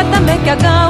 Guatemala, Cagão.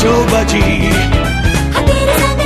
Chobadi. A Teresa